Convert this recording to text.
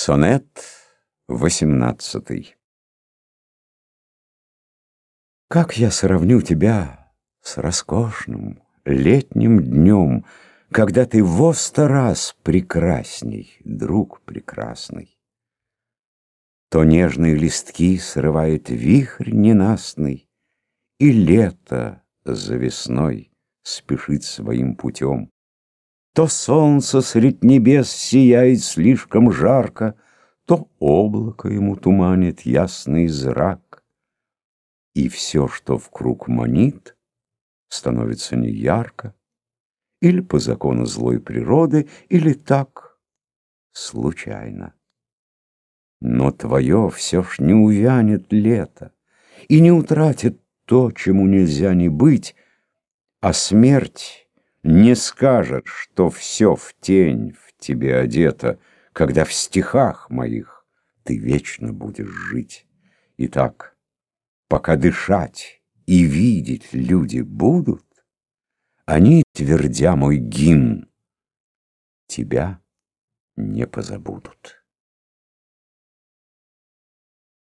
Сонет восемнадцатый Как я сравню тебя с роскошным летним днем, Когда ты во сто раз прекрасней, друг прекрасный. То нежные листки срывает вихрь ненастный, И лето за весной спешит своим путем. То солнце средь небес сияет слишком жарко, То облако ему туманит ясный зрак. И все, что в круг манит, становится неярко, Или по закону злой природы, или так, случайно. Но твое все ж не увянет лето И не утратит то, чему нельзя не быть, А смерть не скажет, что все в тень в тебе одето, Когда в стихах моих ты вечно будешь жить. Итак, пока дышать и видеть люди будут, Они, твердя мой гимн, тебя не позабудут.